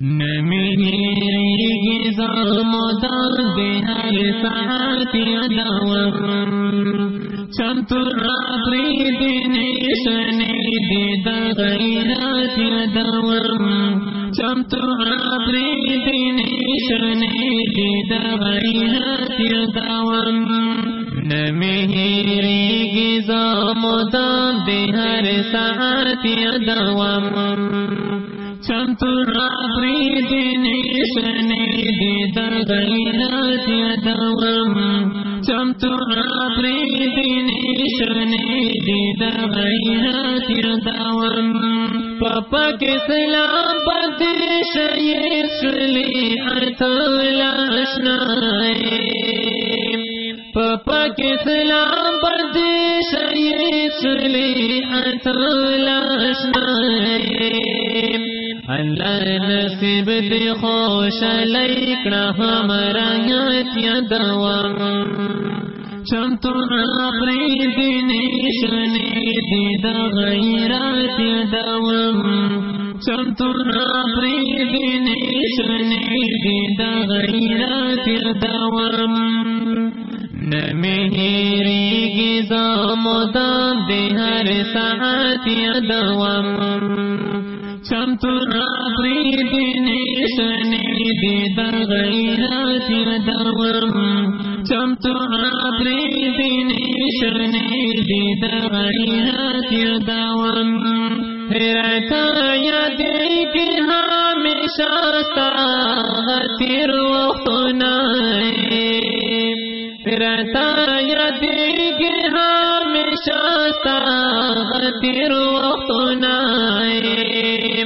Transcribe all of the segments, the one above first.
نمیری مدار دے ہر ساتھ اداور چمتو رابری دینے سنے دے دغیرات اداور چمتو رابری دینے سنے دے دغیرات اداور نمیری گزا مدار دے ہر ساتھ اداور چمت رابری دینی سنی دی دغیرات یدوم. چمت رابری دینی سنی دی دغیرات پاپا کے سلام بدش یہ سلی اشنائے پاپا کے سلام بدش یہ سلی ارتولا اشنائے اللہ نصیب دی خوش لیکنا ہمارا یاتیا دوام چمتو نابری دینی شنی دی دا غیرات دوام چمتو نابری دینی شنی دی دا غیرات دوام نمیری گزا مدام دی ہر ساعت دوام چمتو رابری دینی سنی دی دغیرات دورم چمتو رابری دینی سنی دی دغیرات دورم رہتا یادی کی ہمیشہ ہاں تیر وقت نائے رہتا یادی کی ہمیشہ تیر وقت نائے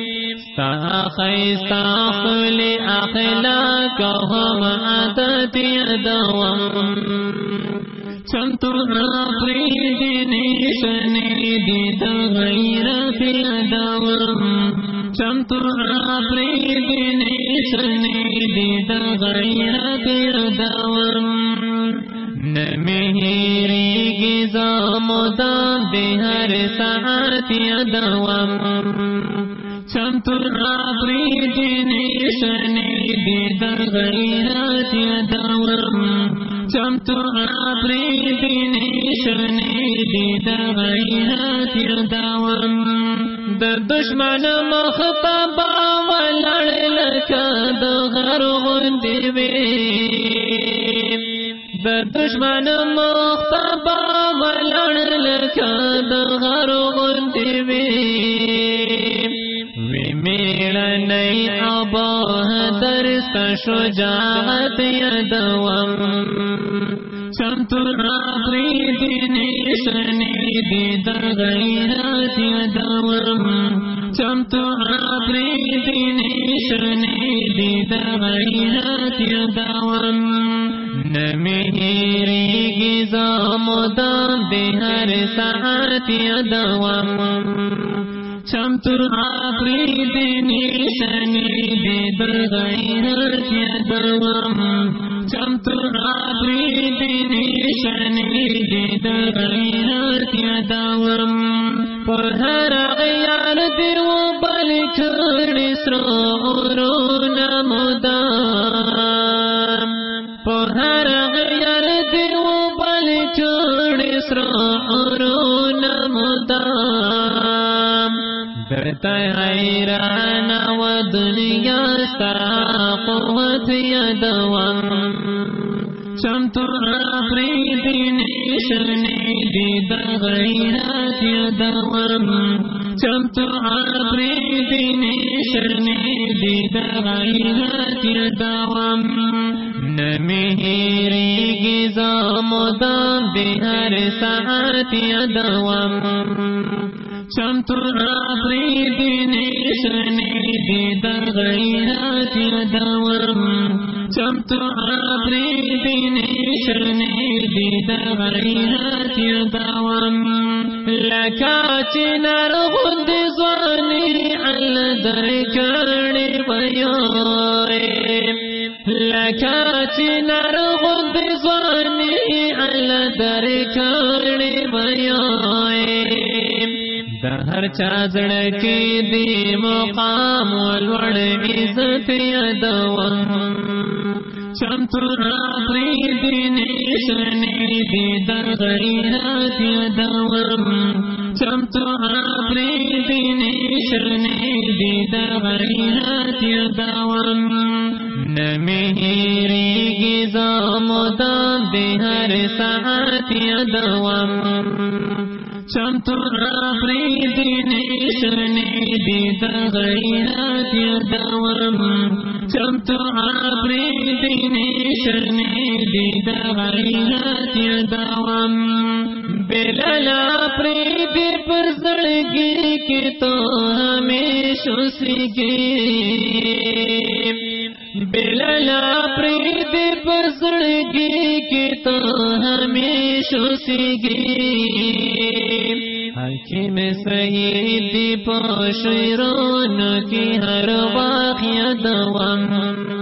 خیستا خل اخلاق هم عادت دوام چمتو نافری دینی سنی دی تغیرت دوام چمتو نافری دینی سنی دی تغیرت دوام نمیری دی ہر ساعت دوام چمتو رابری دینی سنی دی دغیرات یدورم چمتو رابری دینی سنی دی دغیرات یدورم در دشمن مخطبا ولڑ لکا دغر غندی بی در دشمن مخطبا ولڑ لکا دغر غندی بی میڑا نئی آبا درست شجاعت یدوم چمتو رابری دینی سنی دی دغیرات یدوم چمتو رابری دینی سنی دی دغیرات یدوم نمیری گزا مدام دی ساعت یدوم چمتر آخری دینی سنی دی درغیرت آخری دینی سنی دی درغیرت یدوام پر هر غیار دیو بل کرنی سرورون کرنی سرورون مدام کرتا حیران و دنیا ستا قوت یدوم چمتو رافری دینی شرنی دی دغیرات یدوم چمتو رافری دینی شرنی دی دغیرات نمیری گزا مدام دی ہر ساعت یدوم چمتو رابری دینی سنی دی دغیرات دورم چمتو رابری دینی سنی دی دغیرات دورم لکا چنر خود زوانی عل درکانی بیوئے لکا چنر خود زوانی عل درکانی بیوئے ہر چادر کے دی مقام والوڑ عزت یدوم چمتو راپری دینی شنی دی در غیرات یدوم چمتو راپری دینی شنی دی در نمیری گزام دام دی ہر ساعت یدوم دیتا غیرات یدورم دیتا بلالا پری دی پر زڑگی کی تو ہمیشہ سگی بلالا پری دی پر زڑگی کی تو ہمیشہ سگی حکیم سیدی پاشیران کی ہر واقع دوام۔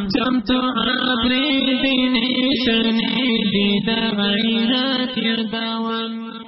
دوام نمیری گزام دام بہر